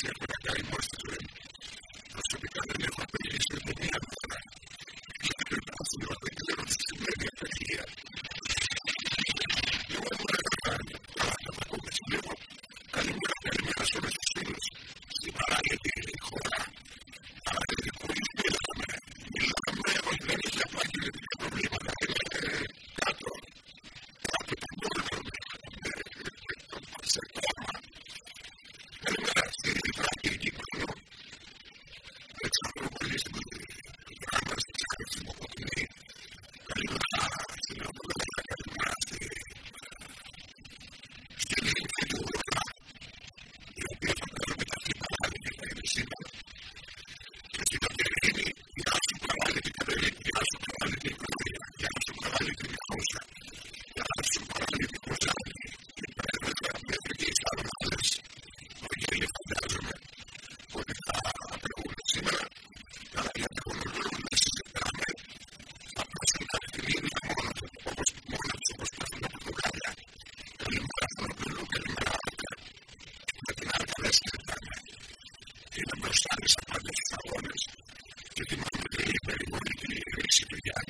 cierto, que acá hay industry guy.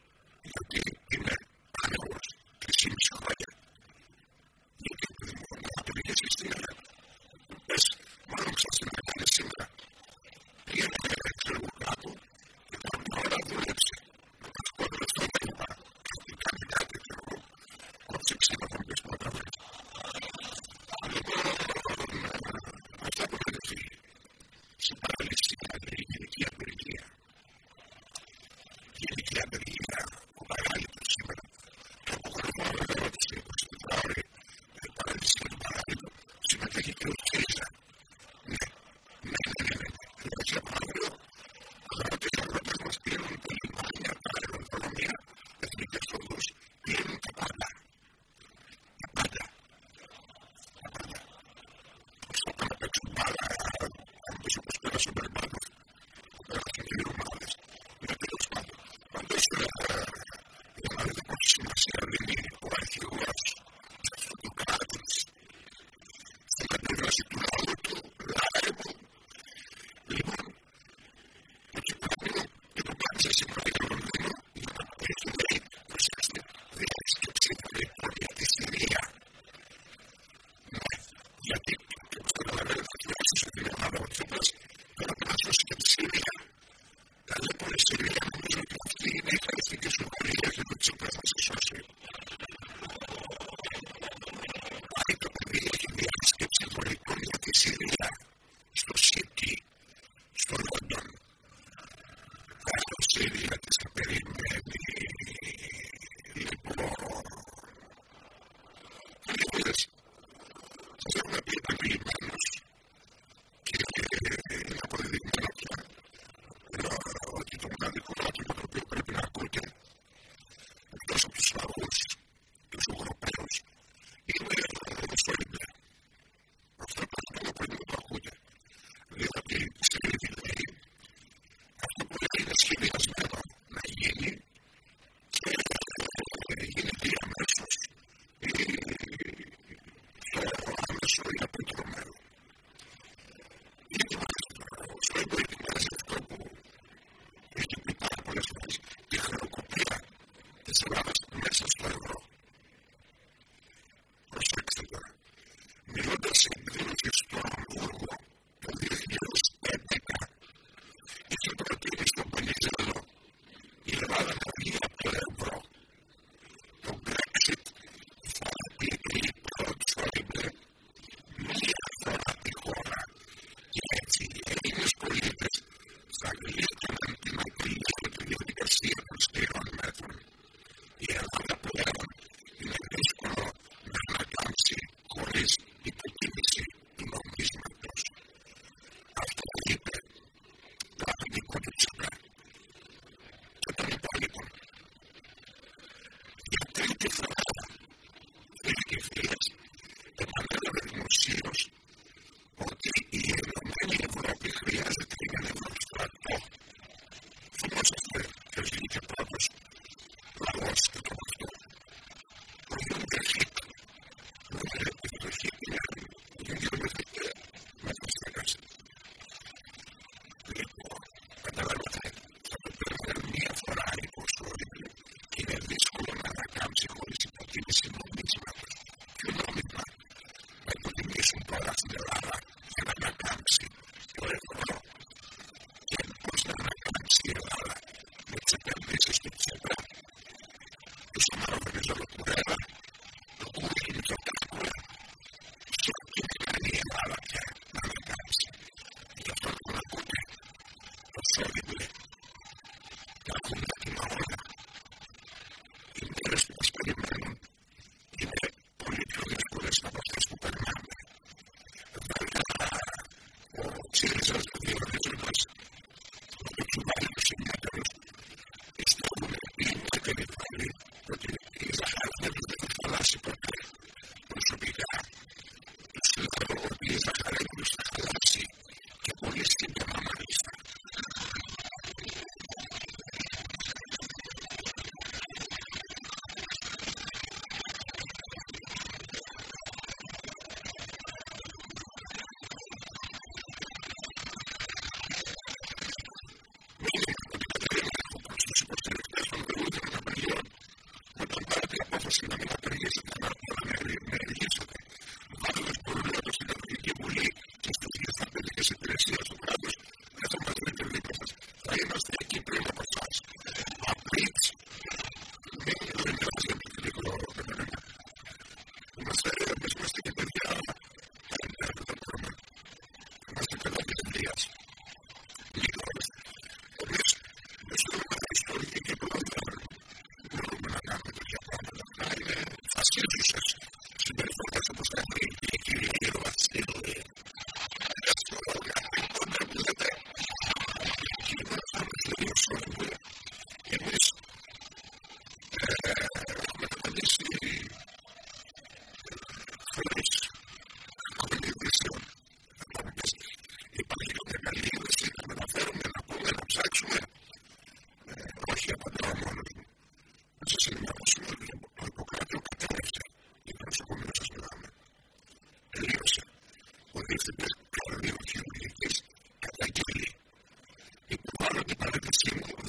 consume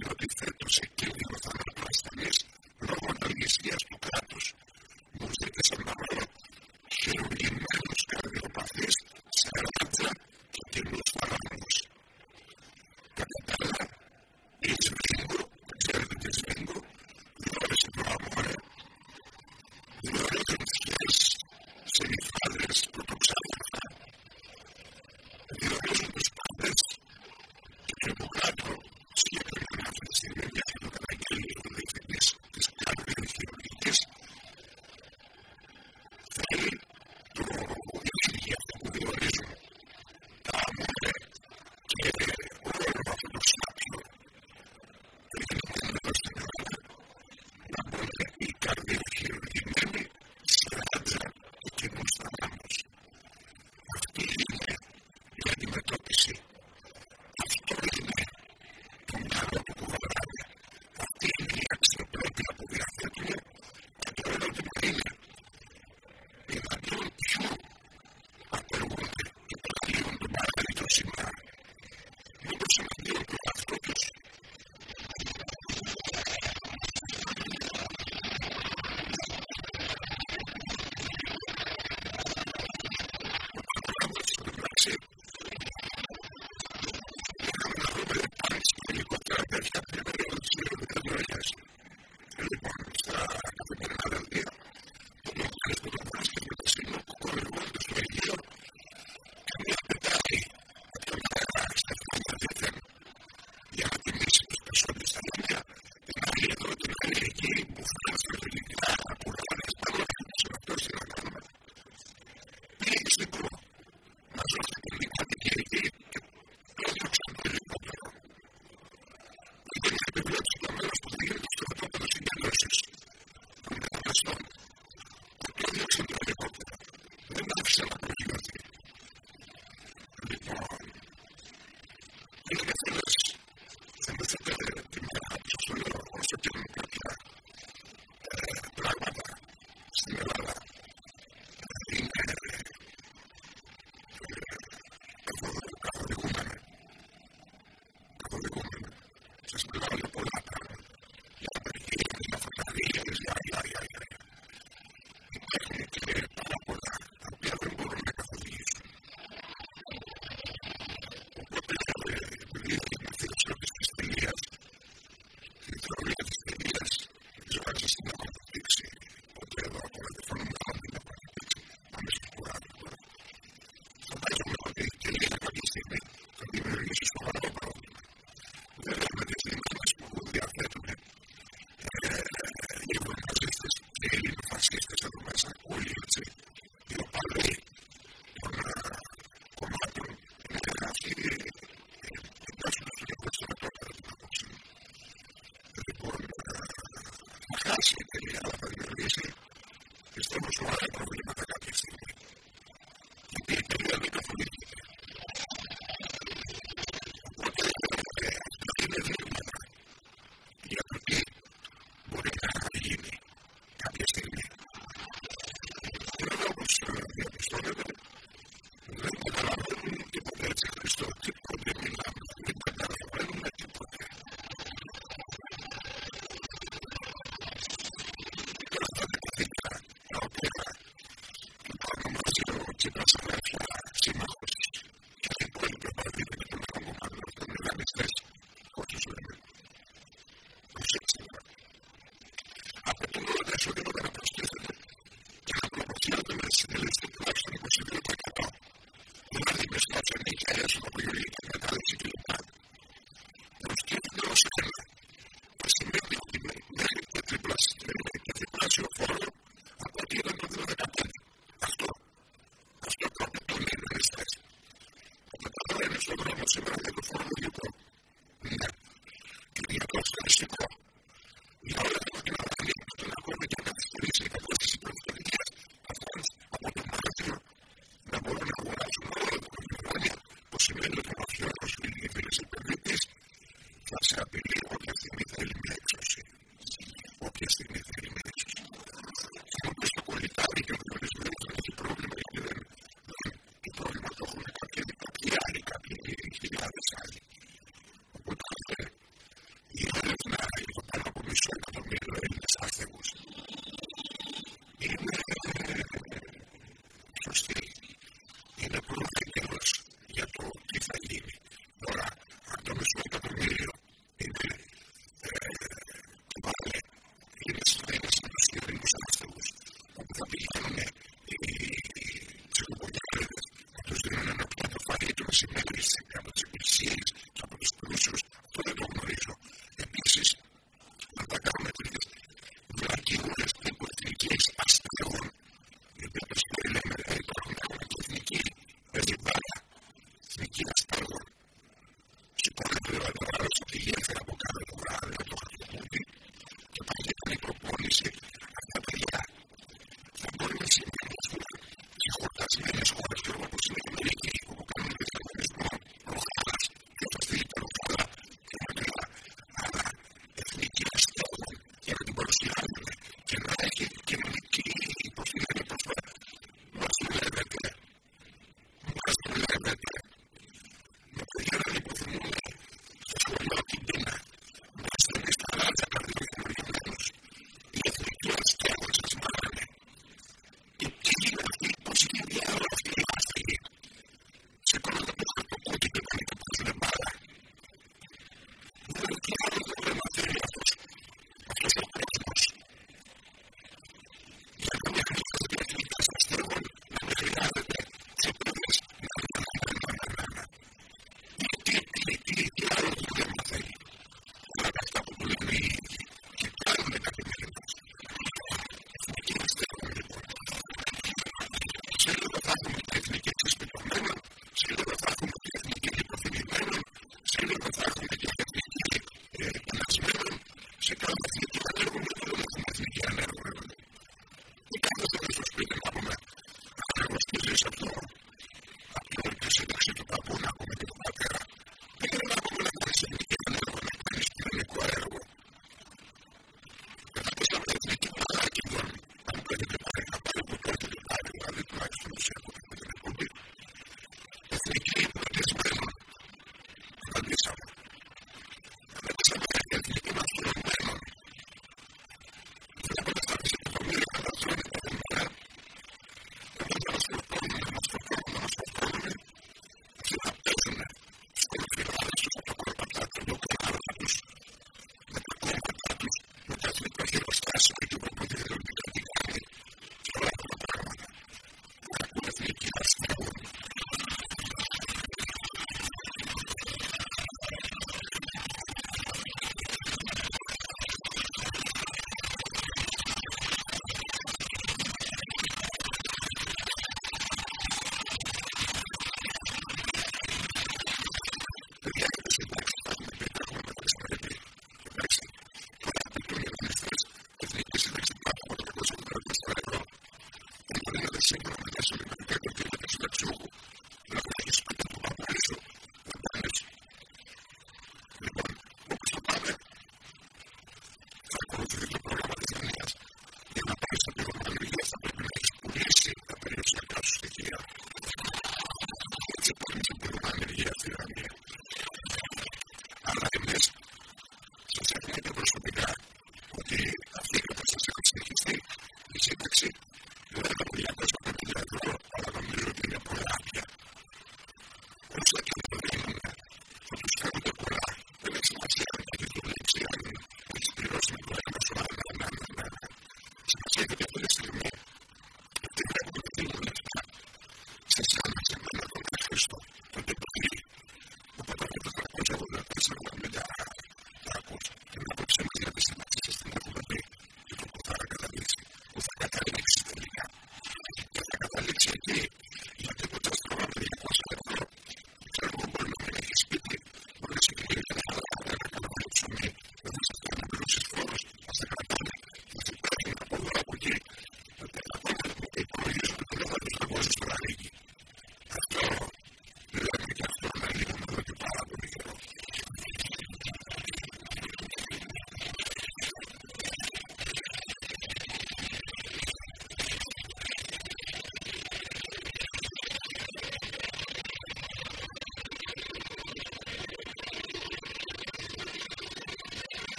social Universidade de Setembro.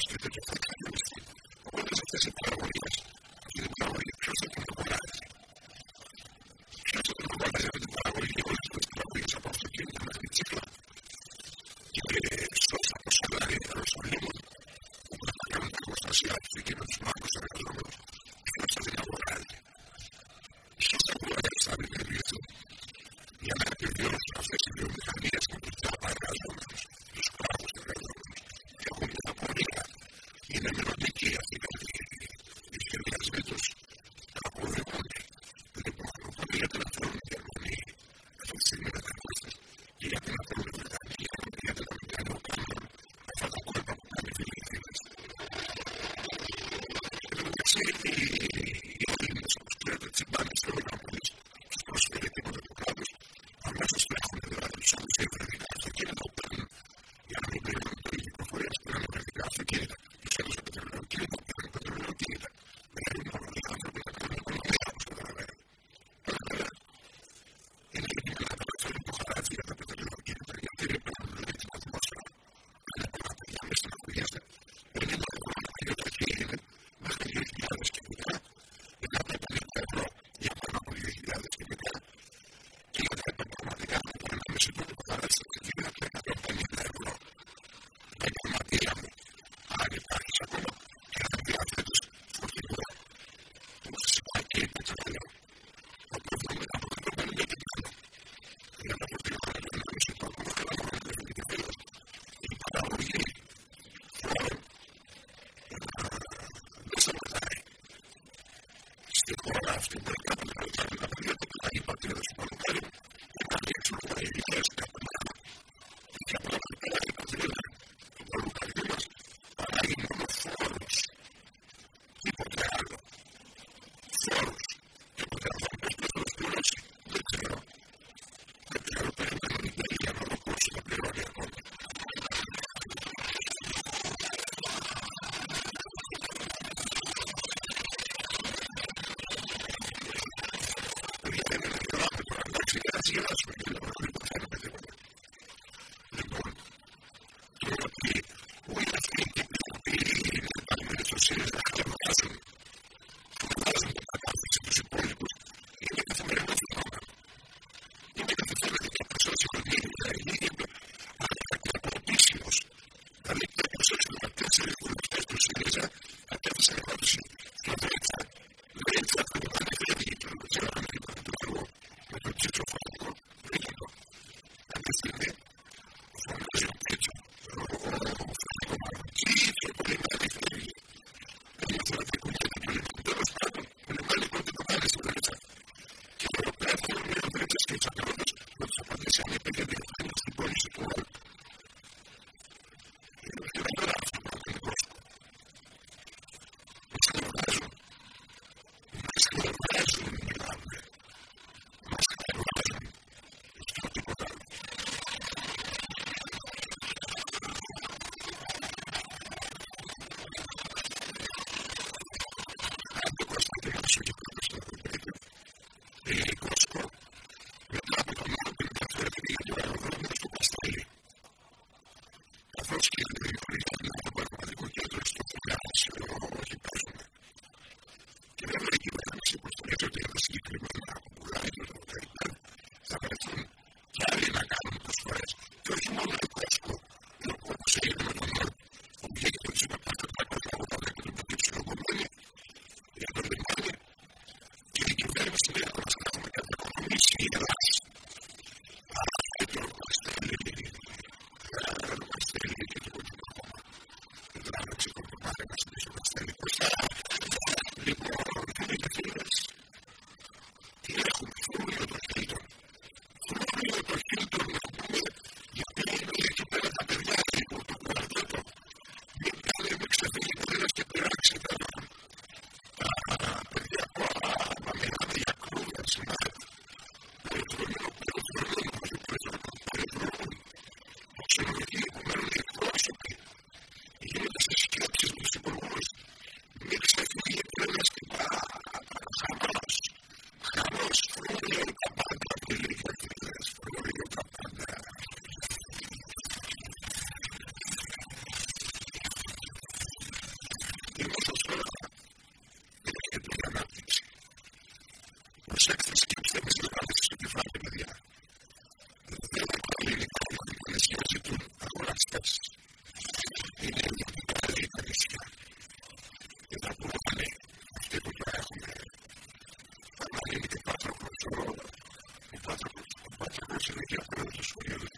understood the difference. Και spielen.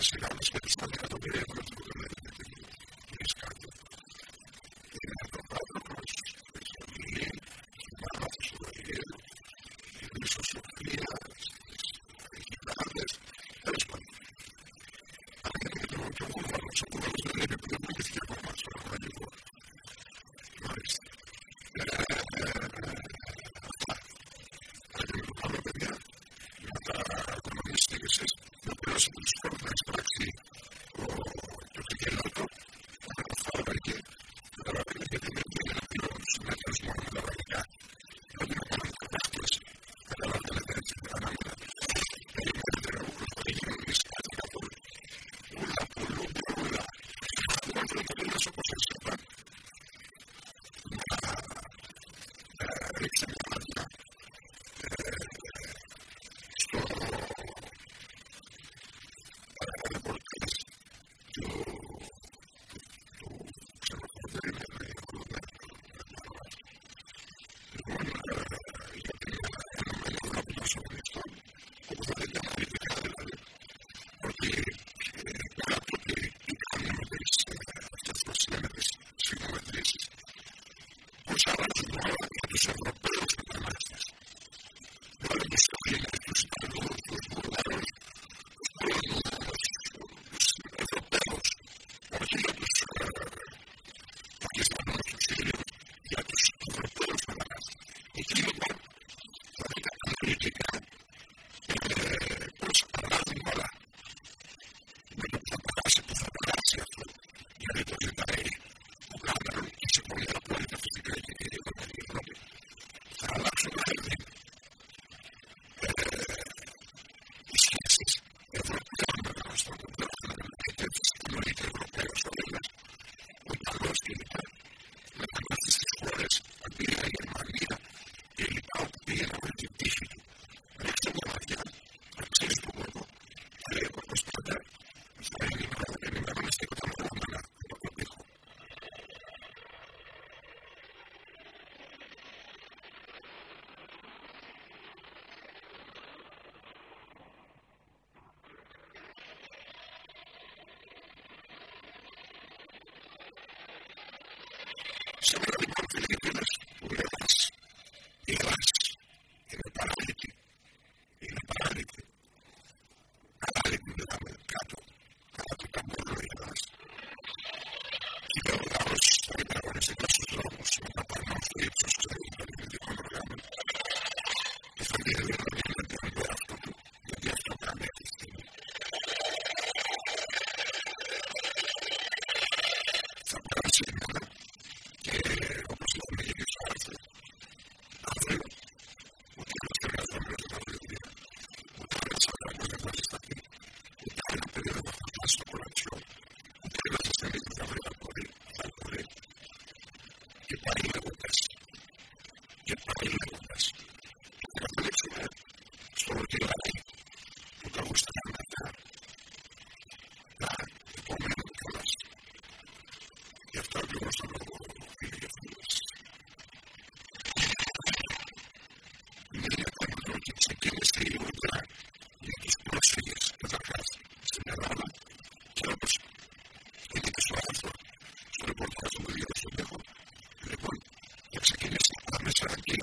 Εσύ λάμβανε σπίτι, θα τα καταφέρει. σε μια Βασίλισσα, άμεσα και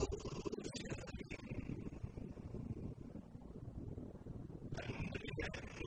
and again,